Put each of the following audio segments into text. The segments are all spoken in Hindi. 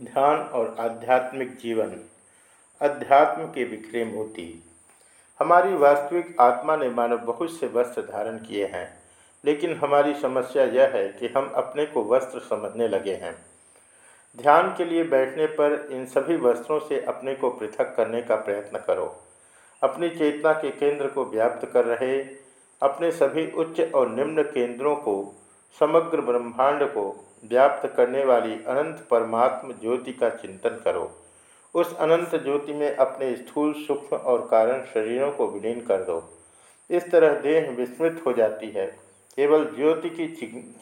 ध्यान और आध्यात्मिक जीवन, अध्यात्म के बिखरे मोती। हमारी वास्तविक आत्मा ने मानव बहुत से वस्त्र धारण किए हैं, लेकिन हमारी समस्या यह है कि हम अपने को वस्त्र समझने लगे हैं। ध्यान के लिए बैठने पर इन सभी वस्त्रों से अपने को पृथक करने का प्रयत्न करो। अपनी चेतना के केंद्र को व्याप्त कर रहे, अपने सभी उच्च और निम्न केंद्रों को, समग्र ब्रह्मांड को व्याप्त करने वाली अनंत परमात्म ज्योति का चिंतन करो। उस अनंत ज्योति में अपने स्थूल सूक्ष्म और कारण शरीरों को विलीन कर दो। इस तरह देह विस्मृत हो जाती है। केवल ज्योति की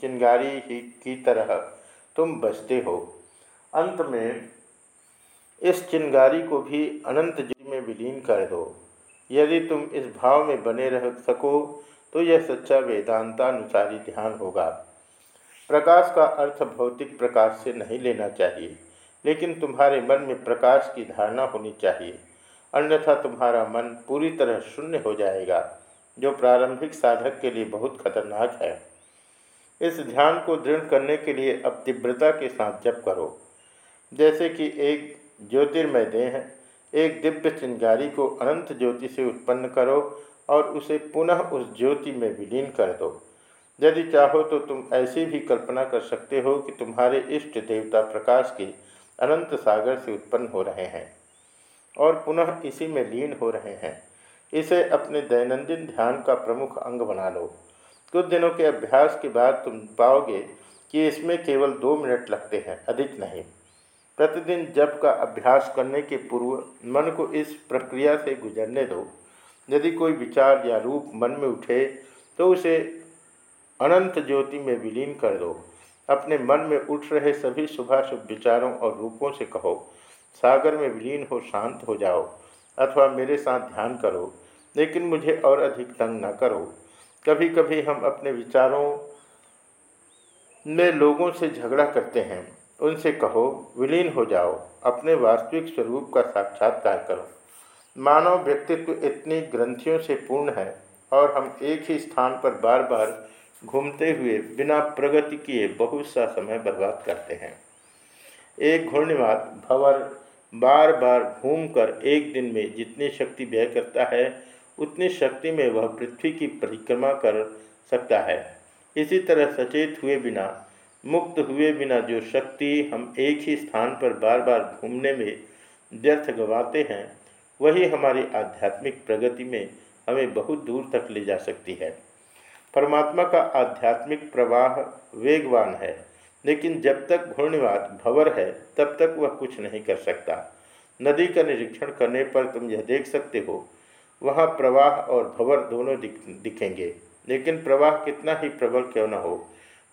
चिंगारी ही की तरह तुम बचते हो। अंत में इस चिंगारी को भी अनंत ज्योति में विलीन कर दो। यदि तुम इस भाव में बने रह सको तो यह सच्चा वेदांतानुसारी ध्यान होगा। प्रकाश का अर्थ भौतिक प्रकाश से नहीं लेना चाहिए, लेकिन तुम्हारे मन में प्रकाश की धारणा होनी चाहिए। अन्यथा तुम्हारा मन पूरी तरह शून्य हो जाएगा, जो प्रारंभिक साधक के लिए बहुत खतरनाक है। इस ध्यान को दृढ़ करने के लिए अब तीव्रता के साथ जप करो। जैसे कि एक ज्योतिर्मय देह एक दिव्य चिंगारी को अनंत ज्योति से उत्पन्न करो और उसे पुनः उस ज्योति में विलीन कर दो। यदि चाहो तो तुम ऐसी भी कल्पना कर सकते हो कि तुम्हारे इष्ट देवता प्रकाश के अनंत सागर से उत्पन्न हो रहे हैं और पुनः इसी में लीन हो रहे हैं। इसे अपने दैनंदिन ध्यान का प्रमुख अंग बना लो। कुछ दिनों के अभ्यास के बाद तुम पाओगे कि इसमें केवल दो मिनट लगते हैं, अधिक नहीं। प्रतिदिन जप का अभ्यास करने के पूर्व मन को इस प्रक्रिया से गुजरने दो। यदि कोई विचार या रूप मन में उठे तो उसे अनंत ज्योति में विलीन कर दो। अपने मन में उठ रहे सभी शुभाशुभ विचारों और रूपों से कहो, सागर में विलीन हो, शांत हो जाओ, अथवा मेरे साथ ध्यान करो, लेकिन मुझे और अधिक तंग न करो। कभी कभी हम अपने विचारों में लोगों से झगड़ा करते हैं। उनसे कहो, विलीन हो जाओ, अपने वास्तविक स्वरूप का साक्षात्कार करो। मानव व्यक्तित्व इतनी ग्रंथियों से पूर्ण है और हम एक ही स्थान पर बार बार घूमते हुए बिना प्रगति किए बहुत सा समय बर्बाद करते हैं। एक घूर्णिवाद भवर बार बार घूमकर एक दिन में जितनी शक्ति व्यय करता है, उतनी शक्ति में वह पृथ्वी की परिक्रमा कर सकता है। इसी तरह सचेत हुए बिना, मुक्त हुए बिना जो शक्ति हम एक ही स्थान पर बार बार घूमने में व्यर्थ गवाते हैं, वही हमारी आध्यात्मिक प्रगति में हमें बहुत दूर तक ले जा सकती है। परमात्मा का आध्यात्मिक प्रवाह वेगवान है, लेकिन जब तक घूर्णवाद भवर है, तब तक वह कुछ नहीं कर सकता। नदी का निरीक्षण करने पर तुम यह देख सकते हो, वहाँ प्रवाह और भवर दोनों दिख, दिखेंगे, लेकिन प्रवाह कितना ही प्रबल क्यों न हो।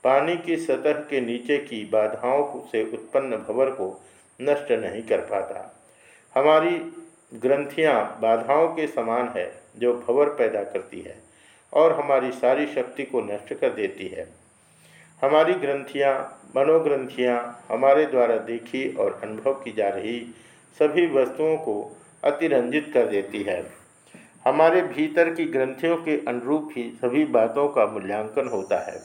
पानी की सतह के नीचे की बाधाओं से उत्पन्न भवर को नष्ट नहीं कर पाता। हमारी ग्रंथियाँ बाधाओं के समान है, जो भवर पैदा करती है। और हमारी सारी शक्ति को नष्ट कर देती है। हमारी ग्रंथियाँ, मनोग्रंथियाँ हमारे द्वारा देखी और अनुभव की जा रही सभी वस्तुओं को अतिरंजित कर देती है। हमारे भीतर की ग्रंथियों के अनुरूप ही सभी बातों का मूल्यांकन होता है।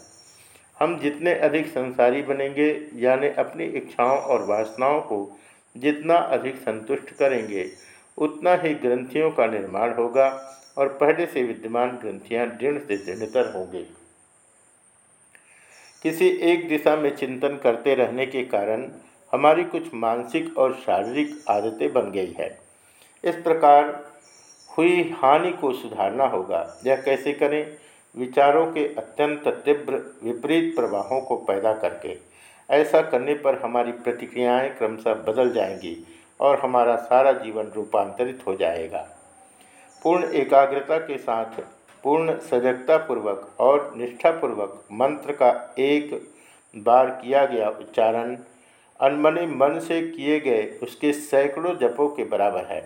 हम जितने अधिक संसारी बनेंगे, यानी अपनी इच्छाओं और वासनाओं को जितना अधिक संतुष्ट करेंगे, उतना ही ग्रंथियों का निर्माण होगा। और पहले से विद्यमान ग्रंथियाँ दृढ़ से दृढ़तर होंगी। किसी एक दिशा में चिंतन करते रहने के कारण हमारी कुछ मानसिक और शारीरिक आदतें बन गई है। इस प्रकार हुई हानि को सुधारना होगा। यह कैसे करें? विचारों के अत्यंत तीव्र विपरीत प्रवाहों को पैदा करके। ऐसा करने पर हमारी प्रतिक्रियाएँ क्रमशः बदल जाएँगी और हमारा सारा जीवन रूपांतरित हो जाएगा। पूर्ण एकाग्रता के साथ, पूर्ण सजगतापूर्वक और निष्ठापूर्वक मंत्र का एक बार किया गया उच्चारण अनमने मन से किए गए उसके सैकड़ों जपों के बराबर है।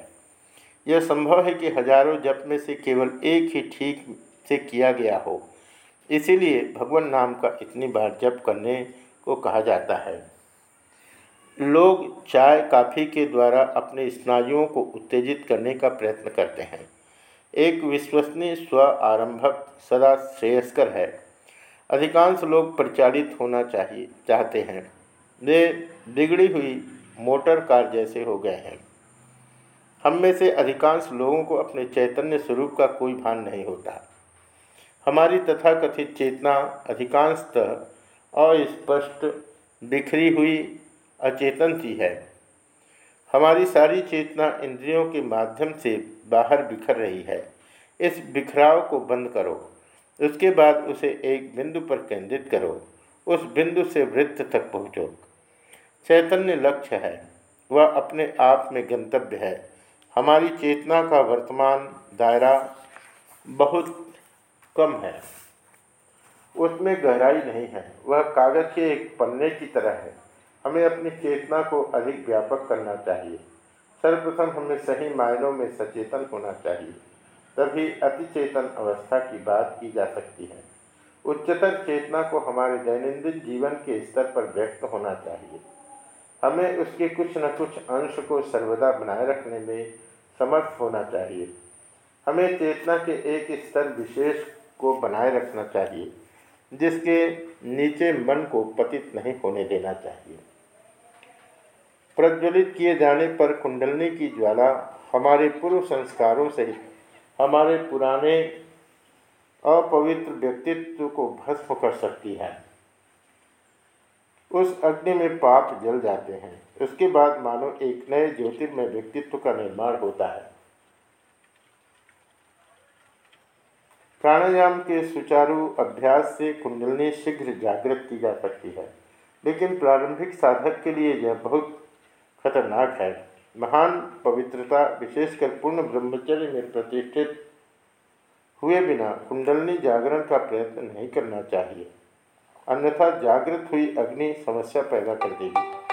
यह संभव है कि हज़ारों जप में से केवल एक ही ठीक से किया गया हो। इसीलिए भगवान नाम का इतनी बार जप करने को कहा जाता है। लोग चाय, काफ़ी के द्वारा अपने स्नायुओं को उत्तेजित करने का प्रयत्न करते हैं। एक विश्वसनीय स्व आरंभक सदा श्रेयस्कर है। अधिकांश लोग परिचालित होना चाहिए, चाहते हैं। वे बिगड़ी हुई मोटर कार जैसे हो गए हैं। हम में से अधिकांश लोगों को अपने चैतन्य स्वरूप का कोई भान नहीं होता। हमारी तथाकथित चेतना अधिकांशतः अस्पष्ट, बिखरी हुई, अचेतन सी है। हमारी सारी चेतना इंद्रियों के माध्यम से बाहर बिखर रही है। इस बिखराव को बंद करो। उसके बाद उसे एक बिंदु पर केंद्रित करो। उस बिंदु से वृत्त तक पहुँचो। चैतन्य लक्ष्य है। वह अपने आप में गंतव्य है। हमारी चेतना का वर्तमान दायरा बहुत कम है। उसमें गहराई नहीं है। वह कागज़ के एक पन्ने की तरह है। हमें अपनी चेतना को अधिक व्यापक करना चाहिए। सर्वप्रथम हमें सही मायनों में सचेतन होना चाहिए। तभी अतिचेतन अवस्था की बात की जा सकती है। उच्चतर चेतना को हमारे दैनंदिन जीवन के स्तर पर व्यक्त होना चाहिए। हमें उसके कुछ न कुछ अंश को सर्वदा बनाए रखने में समर्थ होना चाहिए। हमें चेतना के एक स्तर विशेष को बनाए रखना चाहिए, जिसके नीचे मन को पतित नहीं होने देना चाहिए। प्रज्वलित किए जाने पर कुंडलनी की ज्वाला हमारे पूर्व संस्कारों से हमारे पुराने अपवित्र व्यक्तित्व को भस्म कर सकती है। उस अग्नि में पाप जल जाते हैं। उसके बाद मानो एक नए ज्योतिर्मय व्यक्तित्व का निर्माण होता है। प्राणायाम के सुचारू अभ्यास से कुंडलनी शीघ्र जागृत की जा सकती है। लेकिन प्रारंभिक साधक के लिए यह बहुत खतरनाक है। महान पवित्रता, विशेषकर पूर्ण ब्रह्मचर्य में प्रतिष्ठित हुए बिना कुंडलनी जागरण का प्रयत्न नहीं करना चाहिए। अन्यथा जागृत हुई अग्नि समस्या पैदा कर देगी।